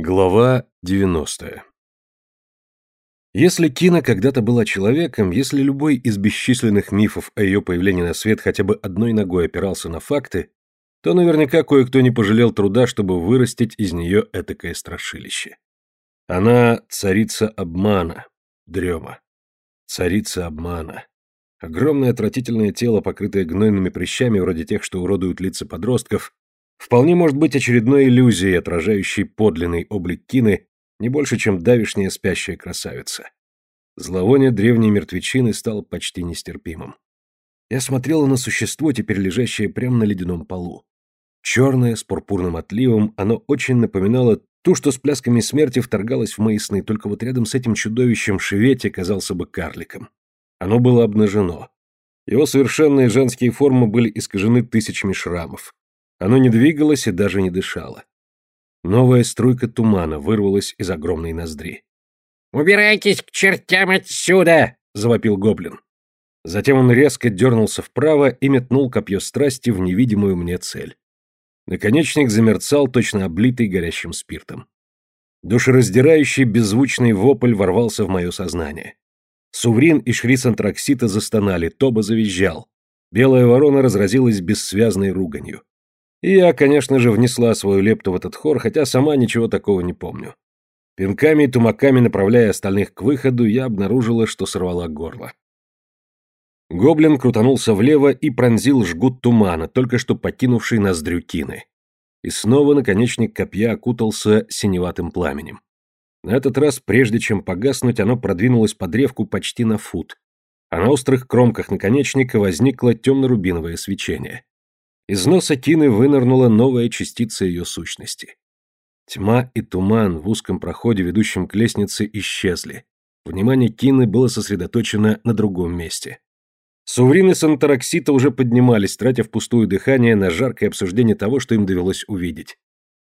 Глава 90. Если Кина когда-то была человеком, если любой из бесчисленных мифов о ее появлении на свет хотя бы одной ногой опирался на факты, то наверняка кое-кто не пожалел труда, чтобы вырастить из нее этакое страшилище. Она царица обмана, дрема. Царица обмана. Огромное отвратительное тело, покрытое гнойными прыщами, вроде тех, что уродуют лица подростков, Вполне может быть очередной иллюзией, отражающей подлинный облик Кины, не больше, чем давишняя спящая красавица. Зловоние древней мертвечины стало почти нестерпимым. Я смотрела на существо, теперь лежащее прямо на ледяном полу. Черное, с пурпурным отливом, оно очень напоминало ту, что с плясками смерти вторгалась в мои сны, только вот рядом с этим чудовищем Шевете казался бы карликом. Оно было обнажено. Его совершенные женские формы были искажены тысячами шрамов. Оно не двигалось и даже не дышало. Новая струйка тумана вырвалась из огромной ноздри. «Убирайтесь к чертям отсюда!» — завопил гоблин. Затем он резко дернулся вправо и метнул копье страсти в невидимую мне цель. Наконечник замерцал, точно облитый горящим спиртом. Душераздирающий беззвучный вопль ворвался в мое сознание. Суврин и Шрис Антраксита застонали, Тоба завизжал. Белая ворона разразилась бессвязной руганью. И я, конечно же, внесла свою лепту в этот хор, хотя сама ничего такого не помню. Пинками и тумаками направляя остальных к выходу, я обнаружила, что сорвала горло. Гоблин крутанулся влево и пронзил жгут тумана, только что покинувший ноздрю Кины. И снова наконечник копья окутался синеватым пламенем. На этот раз, прежде чем погаснуть, оно продвинулось по древку почти на фут, а на острых кромках наконечника возникло темно-рубиновое свечение. Из носа Тины вынырнула новая частица ее сущности. Тьма и туман в узком проходе, ведущем к лестнице, исчезли. Внимание Кины было сосредоточено на другом месте. Суврины Сантараксита уже поднимались, тратя впустую дыхание на жаркое обсуждение того, что им довелось увидеть.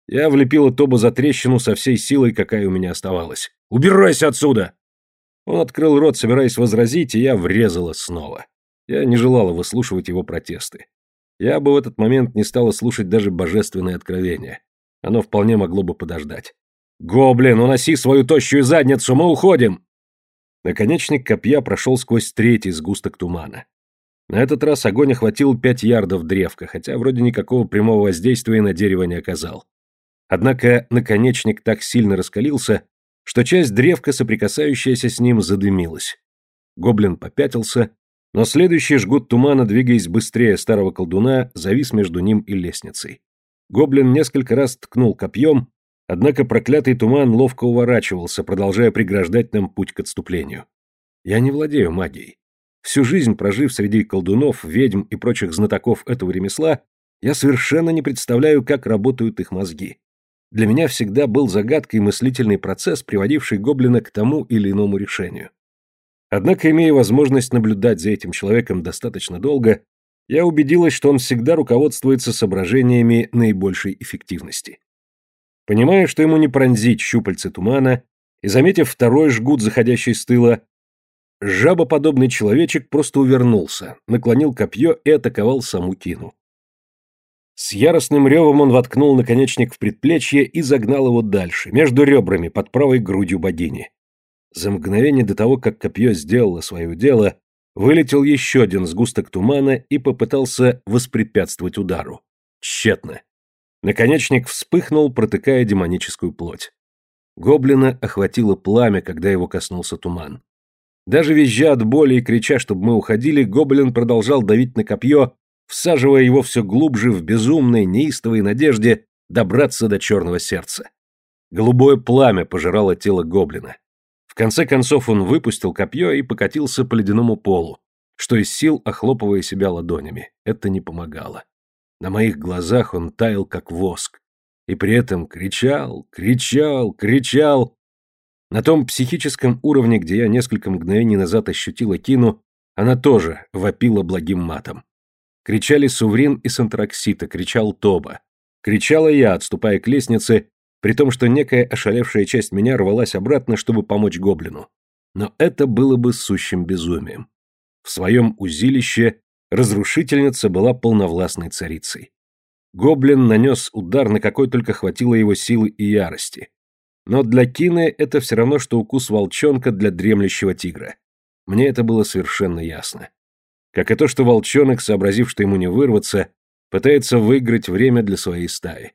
Я влепила Тоба за трещину со всей силой, какая у меня оставалась. «Убирайся отсюда!» Он открыл рот, собираясь возразить, и я врезала снова. Я не желала выслушивать его протесты. Я бы в этот момент не стала слушать даже божественное откровение. Оно вполне могло бы подождать. «Гоблин, уноси свою тощую задницу, мы уходим!» Наконечник копья прошел сквозь третий сгусток тумана. На этот раз огонь охватил пять ярдов древка, хотя вроде никакого прямого воздействия на дерево не оказал. Однако наконечник так сильно раскалился, что часть древка, соприкасающаяся с ним, задымилась. Гоблин попятился, но следующий жгут тумана, двигаясь быстрее старого колдуна, завис между ним и лестницей. Гоблин несколько раз ткнул копьем, однако проклятый туман ловко уворачивался, продолжая преграждать нам путь к отступлению. Я не владею магией. Всю жизнь прожив среди колдунов, ведьм и прочих знатоков этого ремесла, я совершенно не представляю, как работают их мозги. Для меня всегда был загадкой мыслительный процесс, приводивший гоблина к тому или иному решению. Однако, имея возможность наблюдать за этим человеком достаточно долго, я убедилась, что он всегда руководствуется соображениями наибольшей эффективности. Понимая, что ему не пронзить щупальцы тумана, и заметив второй жгут, заходящий с тыла, жабоподобный человечек просто увернулся, наклонил копье и атаковал саму Кину. С яростным ревом он воткнул наконечник в предплечье и загнал его дальше, между ребрами, под правой грудью богини. За мгновение до того, как копье сделало свое дело, вылетел еще один сгусток тумана и попытался воспрепятствовать удару. Тщетно. Наконечник вспыхнул, протыкая демоническую плоть. Гоблина охватило пламя, когда его коснулся туман. Даже визжа от боли и крича, чтобы мы уходили, гоблин продолжал давить на копье, всаживая его все глубже в безумной, неистовой надежде добраться до черного сердца. Голубое пламя пожирало тело гоблина конце концов он выпустил копье и покатился по ледяному полу, что из сил охлопывая себя ладонями. Это не помогало. На моих глазах он таял, как воск. И при этом кричал, кричал, кричал. На том психическом уровне, где я несколько мгновений назад ощутила Кину, она тоже вопила благим матом. Кричали Суврин и Сантраксита, кричал Тоба. Кричала я, отступая к лестнице при том, что некая ошалевшая часть меня рвалась обратно, чтобы помочь гоблину. Но это было бы сущим безумием. В своем узилище разрушительница была полновластной царицей. Гоблин нанес удар, на какой только хватило его силы и ярости. Но для Кины это все равно, что укус волчонка для дремлющего тигра. Мне это было совершенно ясно. Как и то, что волчонок, сообразив, что ему не вырваться, пытается выиграть время для своей стаи.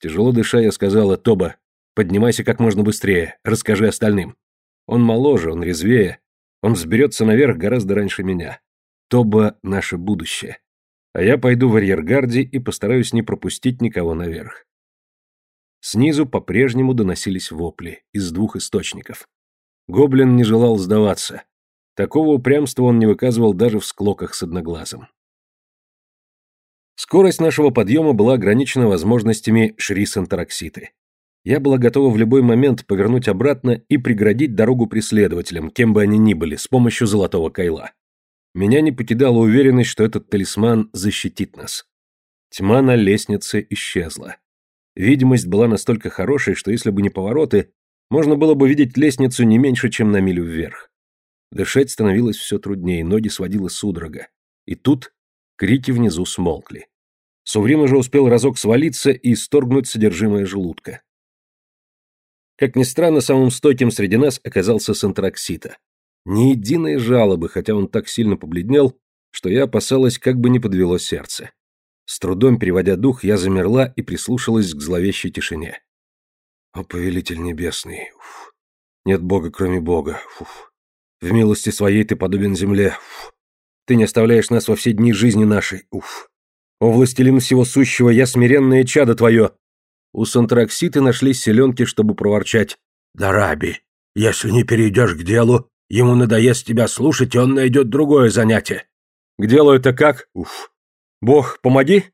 Тяжело дыша, я сказала, «Тоба, поднимайся как можно быстрее, расскажи остальным». Он моложе, он резвее, он взберется наверх гораздо раньше меня. Тоба — наше будущее. А я пойду в арьергарде и постараюсь не пропустить никого наверх. Снизу по-прежнему доносились вопли из двух источников. Гоблин не желал сдаваться. Такого упрямства он не выказывал даже в склоках с одноглазым. Скорость нашего подъема была ограничена возможностями шрисантарокситы. Я была готова в любой момент повернуть обратно и преградить дорогу преследователям, кем бы они ни были, с помощью золотого кайла. Меня не покидала уверенность, что этот талисман защитит нас. Тьма на лестнице исчезла. Видимость была настолько хорошей, что если бы не повороты, можно было бы видеть лестницу не меньше, чем на милю вверх. Дышать становилось все труднее, ноги сводила судорога. И тут крики внизу смолкли. Суврим уже успел разок свалиться и исторгнуть содержимое желудка. Как ни странно, самым стойким среди нас оказался Сантраксита. Ни единой жалобы, хотя он так сильно побледнел, что я опасалась, как бы не подвело сердце. С трудом переводя дух, я замерла и прислушалась к зловещей тишине. О, повелитель небесный, уф. нет Бога, кроме Бога, уф. В милости своей ты подобен земле, уф. Ты не оставляешь нас во все дни жизни нашей, уф. О, властелин всего сущего, я смиренное чадо твое. У Сантракситы нашлись селенки, чтобы проворчать. Дараби, если не перейдешь к делу, ему надоест тебя слушать, и он найдет другое занятие. К делу это как? Уф. Бог, помоги?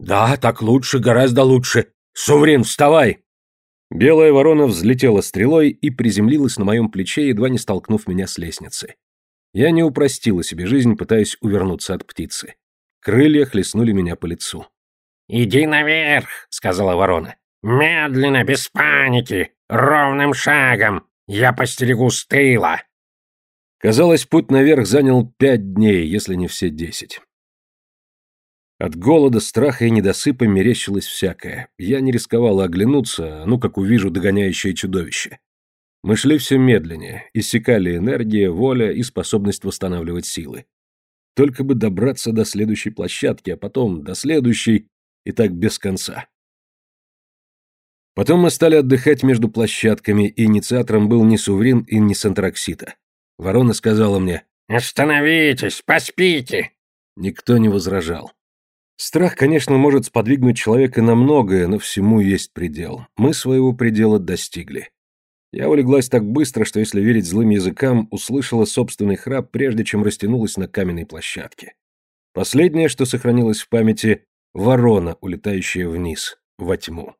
Да, так лучше, гораздо лучше. Суврин, вставай! Белая ворона взлетела стрелой и приземлилась на моем плече, едва не столкнув меня с лестницы. Я не упростила себе жизнь, пытаясь увернуться от птицы. Крылья хлестнули меня по лицу. «Иди наверх», — сказала ворона. «Медленно, без паники, ровным шагом. Я постерегу с тыла». Казалось, путь наверх занял пять дней, если не все десять. От голода, страха и недосыпа мерещилось всякое. Я не рисковала оглянуться, ну как увижу догоняющее чудовище. Мы шли все медленнее, иссякали энергия, воля и способность восстанавливать силы. Только бы добраться до следующей площадки, а потом до следующей, и так без конца. Потом мы стали отдыхать между площадками, и инициатором был не Суврин и не Сантраксита. Ворона сказала мне «Остановитесь, поспите!» Никто не возражал. Страх, конечно, может сподвигнуть человека на многое, но всему есть предел. Мы своего предела достигли. Я улеглась так быстро, что, если верить злым языкам, услышала собственный храп, прежде чем растянулась на каменной площадке. Последнее, что сохранилось в памяти — ворона, улетающая вниз, во тьму.